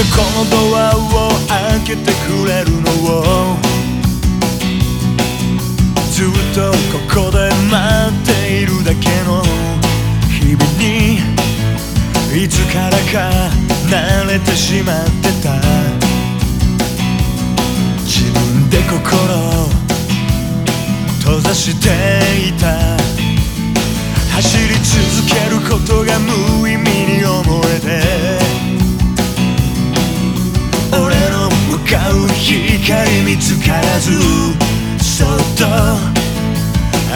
このドアを開けてくれるのを。ずっとここで待っているだけの。日々にいつからか慣れてしまってた。自分で心閉ざしていた。走り続けることが無意味に思え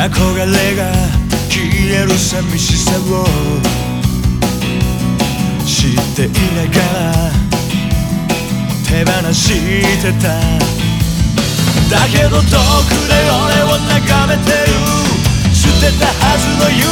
憧れが消える寂しさを知っていながら手放してた。だけど遠くで俺を眺めてる。捨てたはずの夢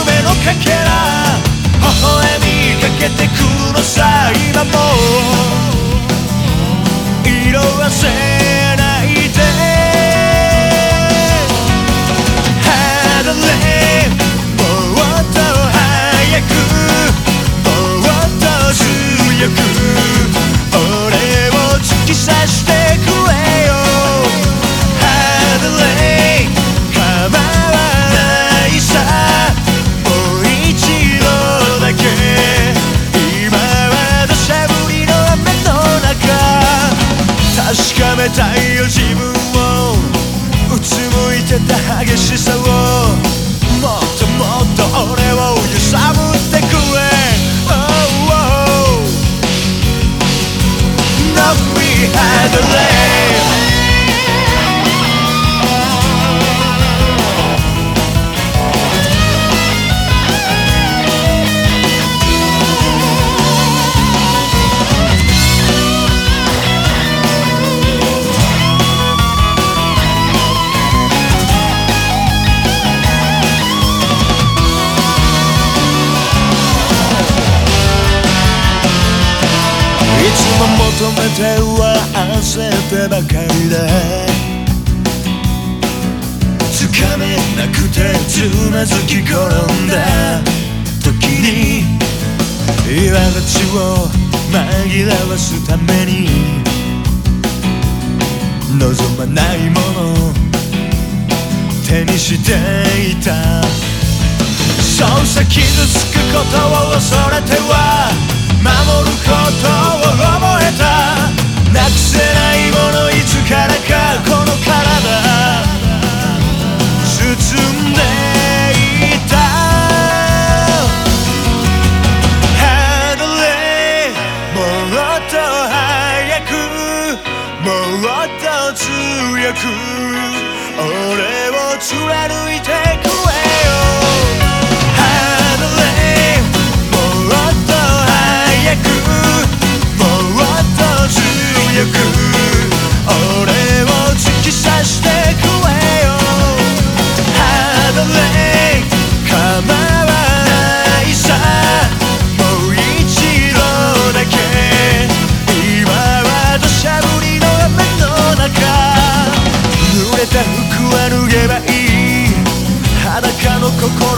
求めては焦ってばかりで。つかめなくてつまずき転んだ。時に岩立を紛らわすために。望まないもの。を手にしていた。そうさ傷つくことを恐れては。守ることを覚えた。なくせないものいつからかこの体。包んでいた。離れもっと早くもっと強く俺を貫いて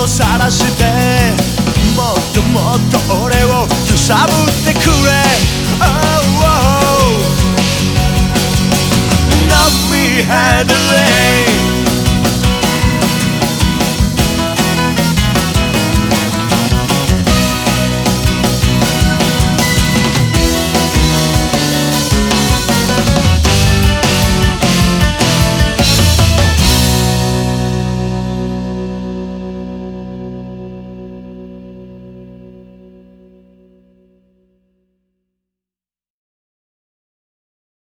の心さらして